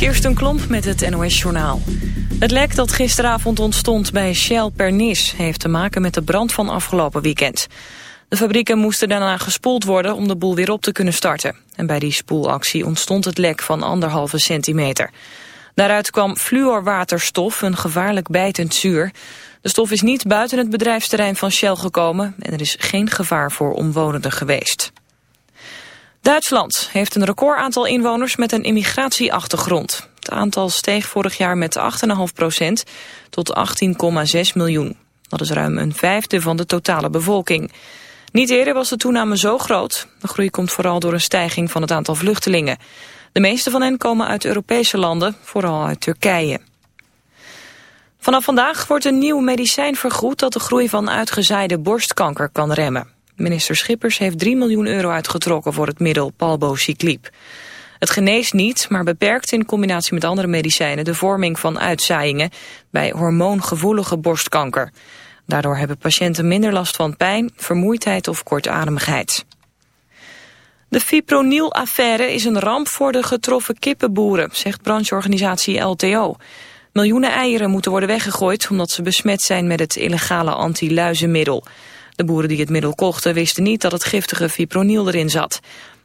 Kirsten Klomp met het NOS-journaal. Het lek dat gisteravond ontstond bij Shell Pernis... heeft te maken met de brand van afgelopen weekend. De fabrieken moesten daarna gespoeld worden om de boel weer op te kunnen starten. En bij die spoelactie ontstond het lek van anderhalve centimeter. Daaruit kwam fluorwaterstof, een gevaarlijk bijtend zuur. De stof is niet buiten het bedrijfsterrein van Shell gekomen... en er is geen gevaar voor omwonenden geweest. Duitsland heeft een record aantal inwoners met een immigratieachtergrond. Het aantal steeg vorig jaar met 8,5 procent tot 18,6 miljoen. Dat is ruim een vijfde van de totale bevolking. Niet eerder was de toename zo groot. De groei komt vooral door een stijging van het aantal vluchtelingen. De meeste van hen komen uit Europese landen, vooral uit Turkije. Vanaf vandaag wordt een nieuw medicijn vergoed dat de groei van uitgezaaide borstkanker kan remmen. Minister Schippers heeft 3 miljoen euro uitgetrokken voor het middel palbociclib. Het geneest niet, maar beperkt in combinatie met andere medicijnen de vorming van uitzaaiingen bij hormoongevoelige borstkanker. Daardoor hebben patiënten minder last van pijn, vermoeidheid of kortademigheid. De fipronil-affaire is een ramp voor de getroffen kippenboeren, zegt brancheorganisatie LTO. Miljoenen eieren moeten worden weggegooid omdat ze besmet zijn met het illegale anti-luizenmiddel. De boeren die het middel kochten wisten niet dat het giftige fipronil erin zat.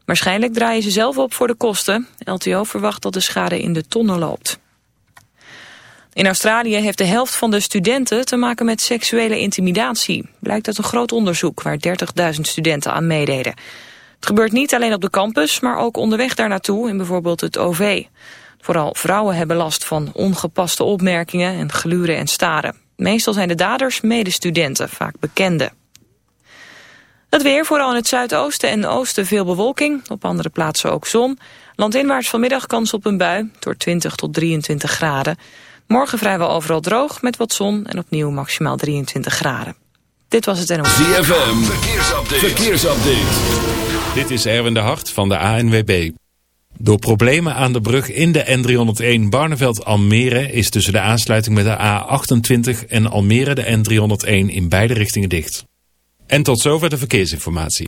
Waarschijnlijk draaien ze zelf op voor de kosten. LTO verwacht dat de schade in de tonnen loopt. In Australië heeft de helft van de studenten te maken met seksuele intimidatie. Blijkt uit een groot onderzoek waar 30.000 studenten aan meededen. Het gebeurt niet alleen op de campus, maar ook onderweg daar naartoe in bijvoorbeeld het OV. Vooral vrouwen hebben last van ongepaste opmerkingen en gluren en staren. Meestal zijn de daders medestudenten, vaak bekenden. Het weer, vooral in het zuidoosten en oosten veel bewolking. Op andere plaatsen ook zon. Landinwaarts vanmiddag kans op een bui, door 20 tot 23 graden. Morgen vrijwel overal droog, met wat zon en opnieuw maximaal 23 graden. Dit was het NOS. ZFM, verkeersupdate. verkeersupdate. Dit is Erwin de Hart van de ANWB. Door problemen aan de brug in de N301 Barneveld-Almere is tussen de aansluiting met de A28 en Almere de N301 in beide richtingen dicht. En tot zover de verkeersinformatie.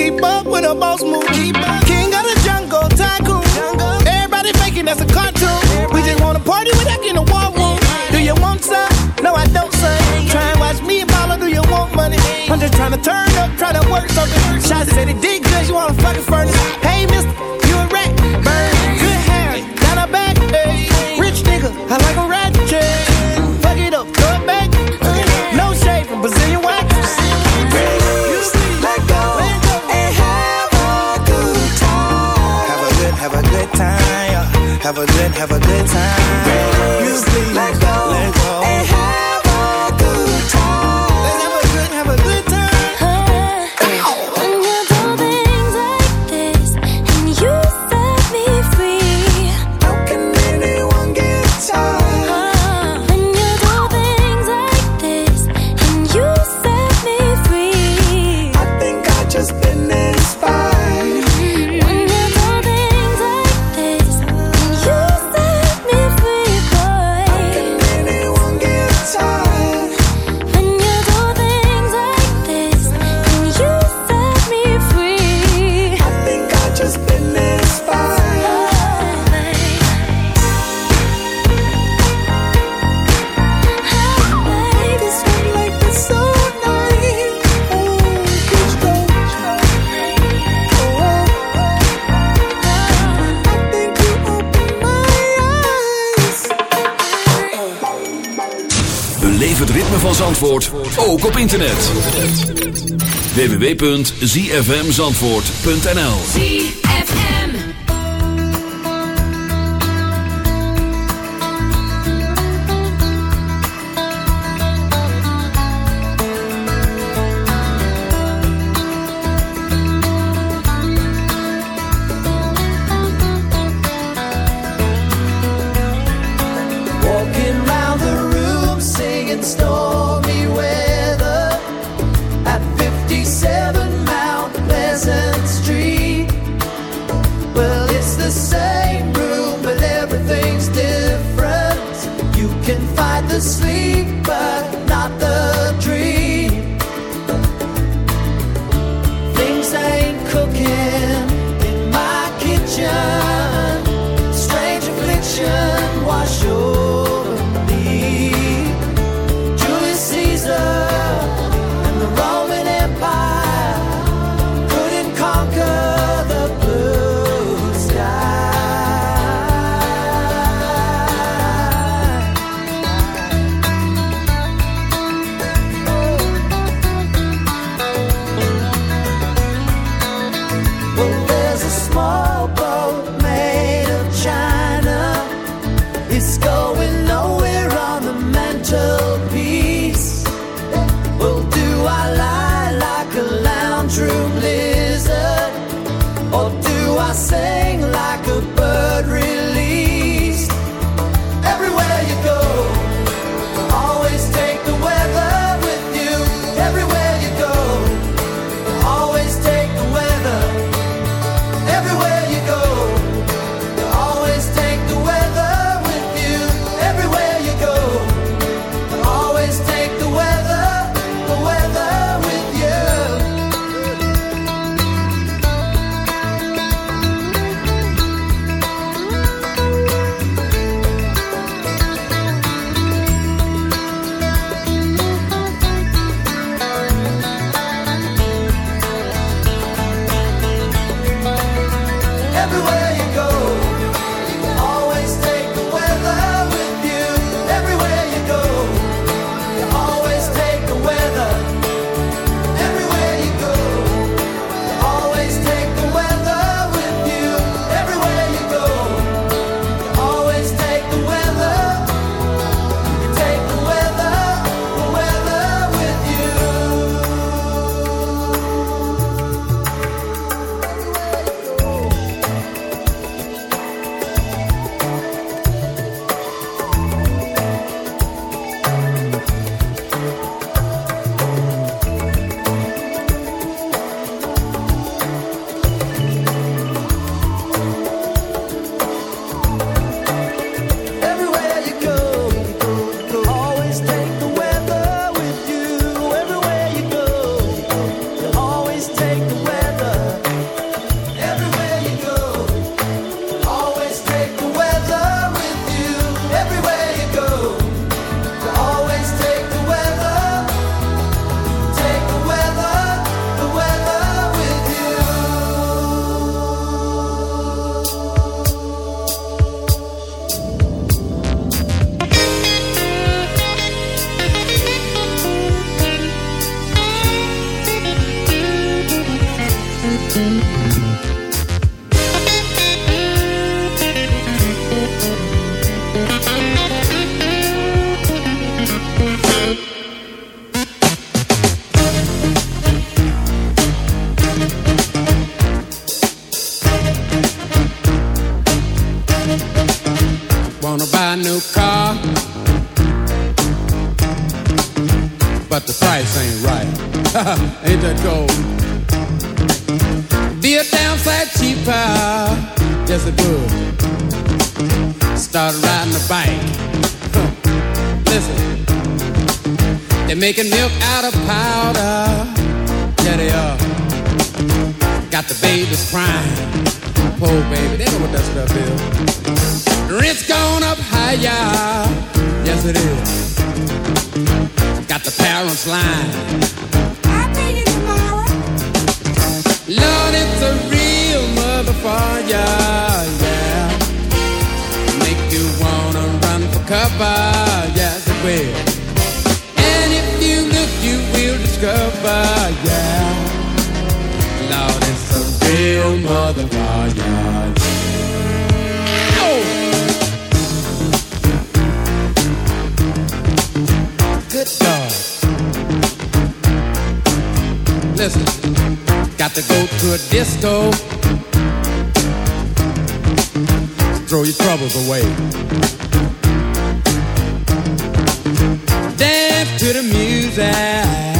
keep up with a boss move. Keep up King of the jungle, tycoon. Everybody faking that's a cartoon. We just wanna party without getting a war room. Do you want some? No, I don't, son. Try and watch me and mama, do you want money? I'm just trying to turn up, try to work something. Shots said it did good, you wanna fucking furnace. Hey, mister, Have a good, have a good time. Let go, www.zfmzandvoort.nl babies crying. Poor baby, they know what that stuff is. Rent's gone up higher. Yes, it is. Got the parents lying. I'll pay you tomorrow. Lord, it's a real motherfucker, yeah. Make you wanna run for cover, yes it will. And if you look, you will discover, real motherfucker. Ow! Good God. Listen, got to go to a disco. Throw your troubles away. Dance to the music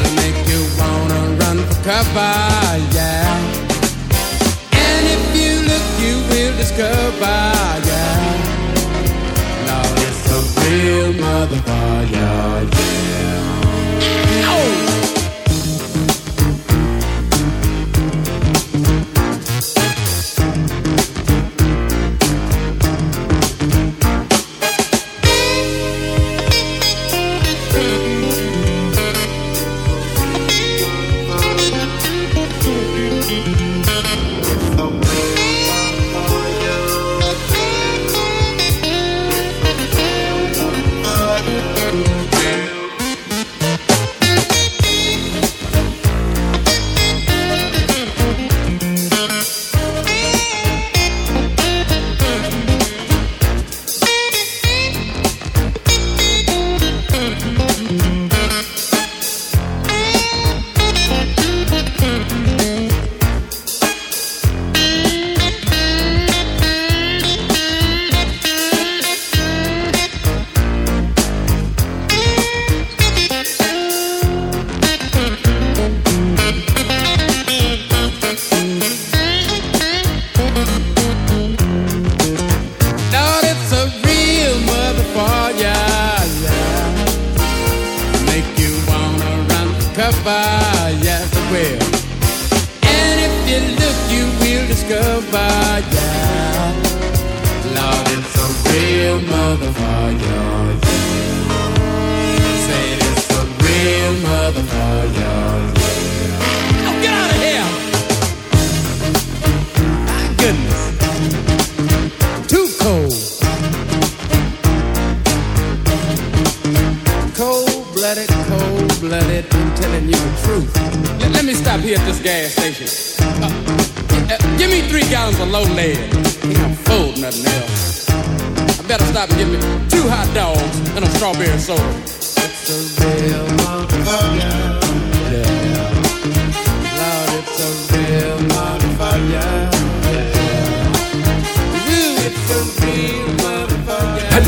It'll make you wanna run for cover, yeah. And if you look, you will discover, yeah. Lord, it's a real motherfucker, yeah.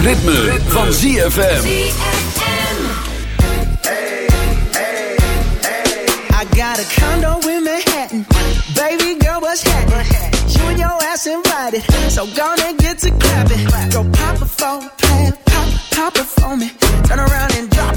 Het ritme, van ZFM. I got a condo in Manhattan. Baby girl, what's happening? You and your ass invited. So gonna get to clapping. Go pop a plan. Pop, pop it for me. Turn around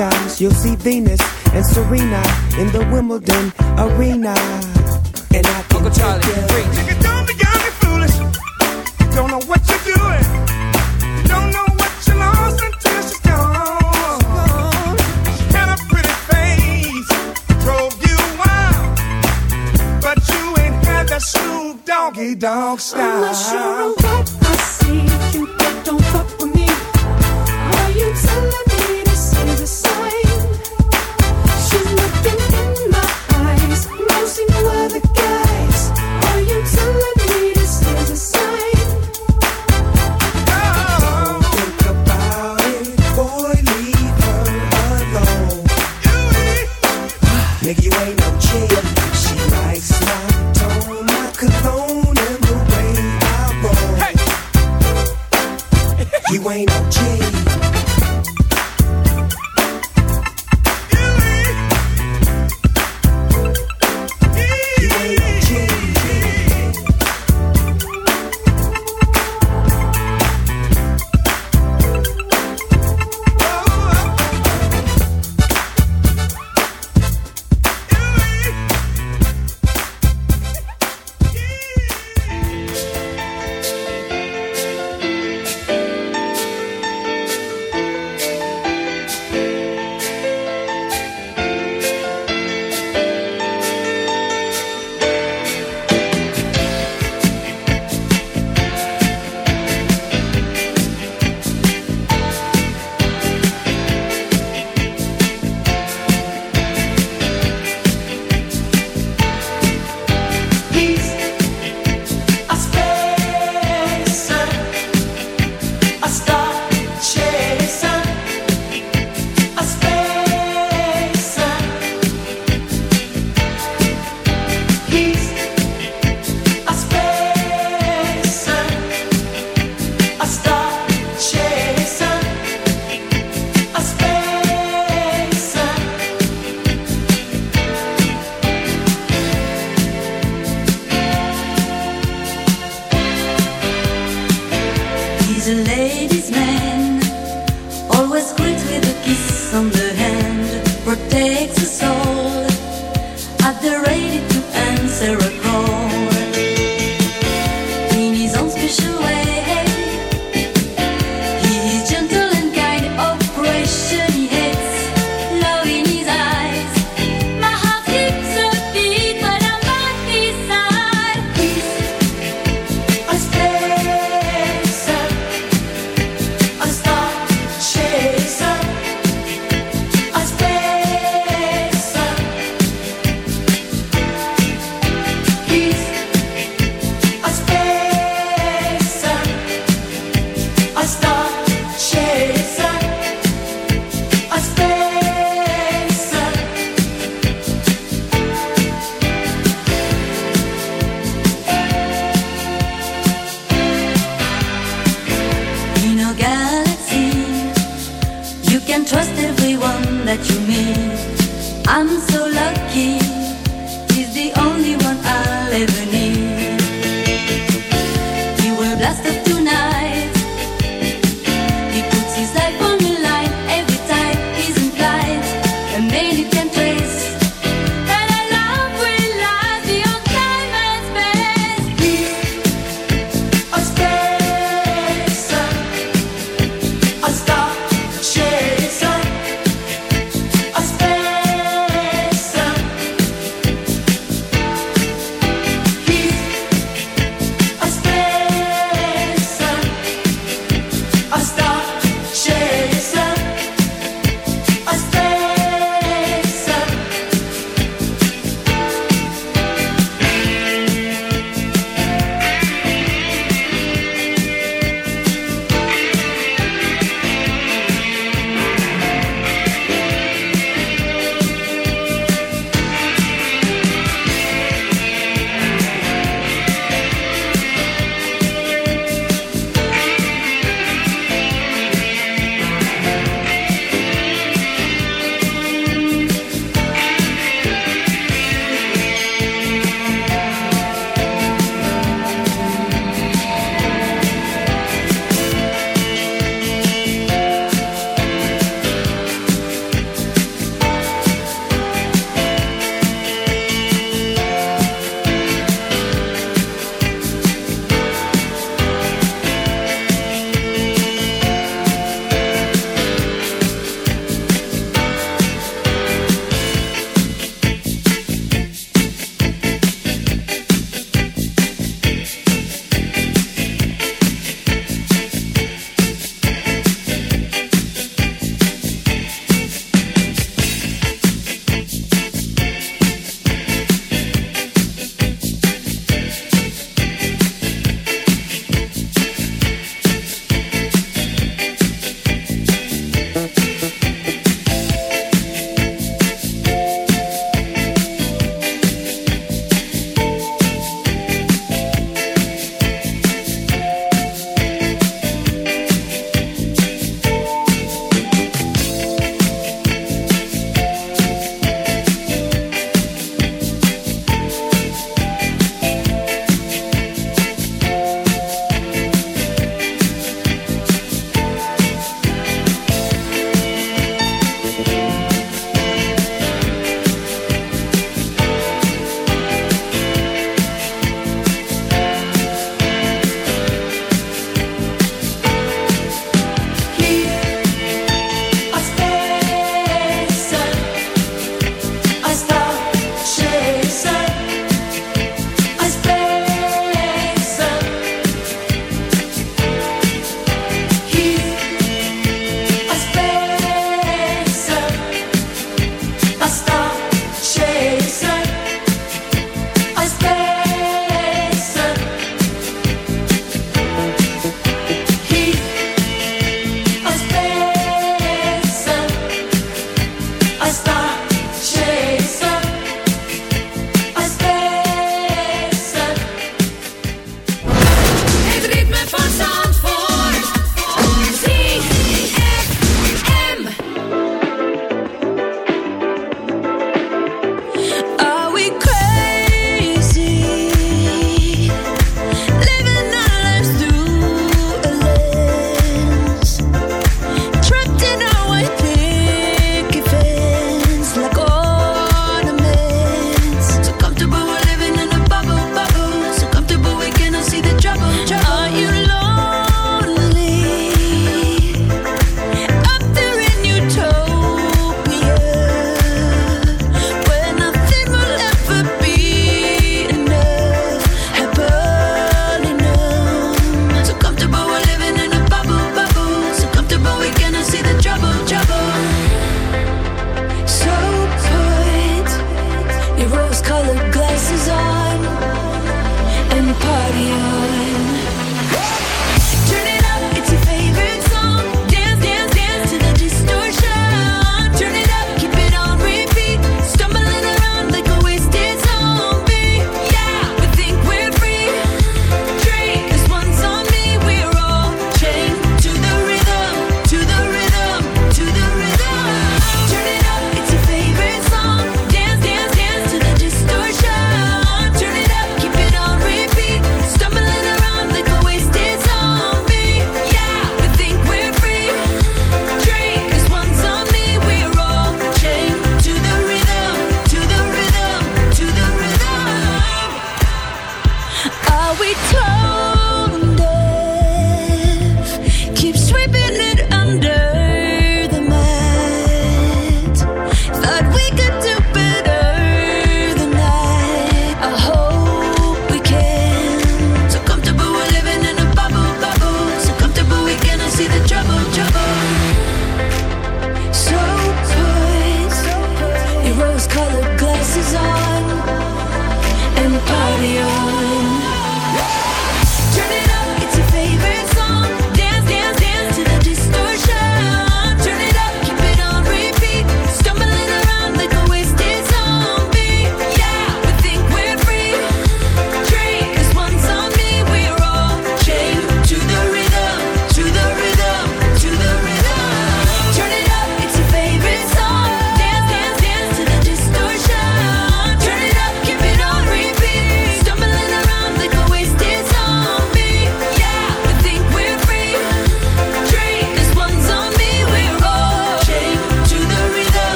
times you'll see Venus and Serena in the Wimbledon arena. And I can Uncle Charlie, take you. Don't be young and foolish. Don't know what you're doing. Don't know what you lost until she's gone. She a pretty face, drove you wild, but you ain't had that Doggy Dogg style.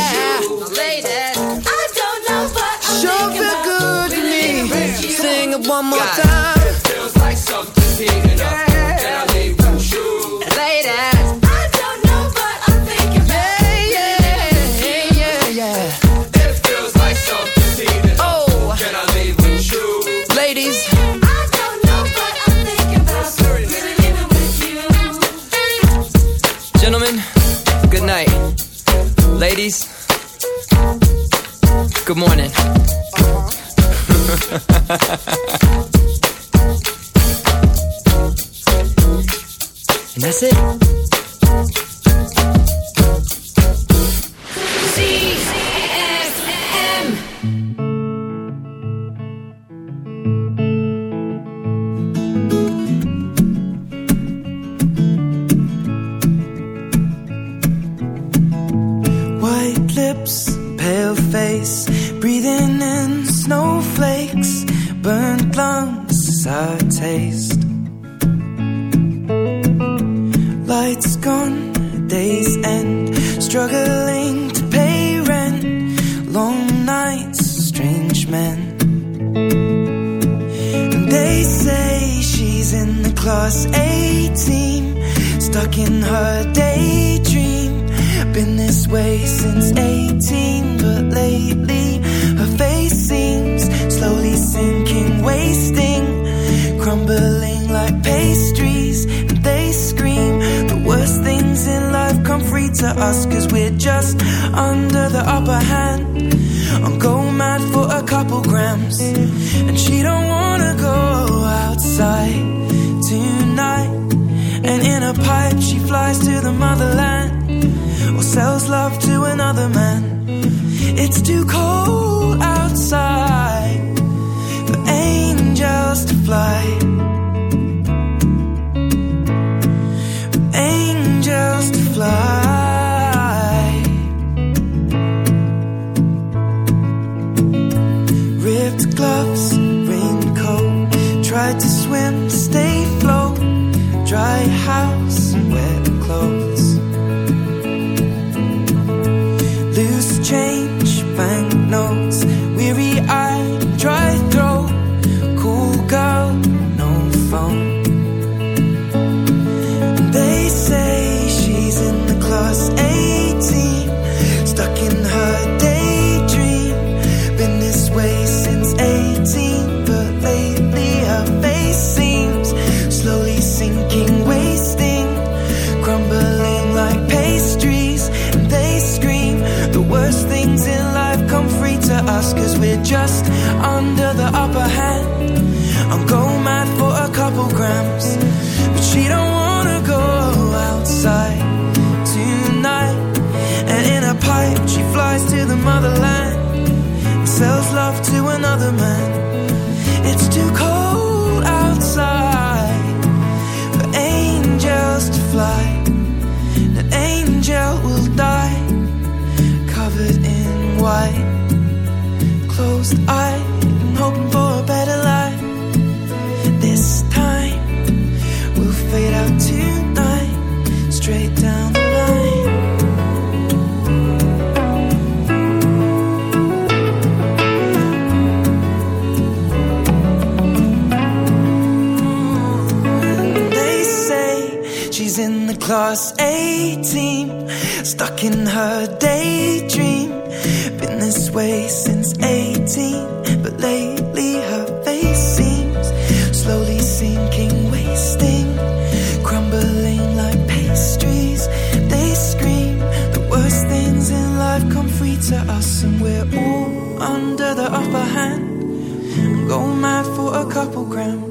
you? one more God. time. To the motherland or sells love to another man. It's too cold outside for angels to fly. For angels to fly. Ripped gloves, raincoat, tried to swim, stay float, dry It's too cold outside for angels to fly. An angel will die covered in white, closed eye, class A team, stuck in her daydream. Been this way since 18, but lately her face seems slowly sinking, wasting, crumbling like pastries. They scream the worst things in life come free to us, and we're all under the upper hand. Go mad for a couple grams.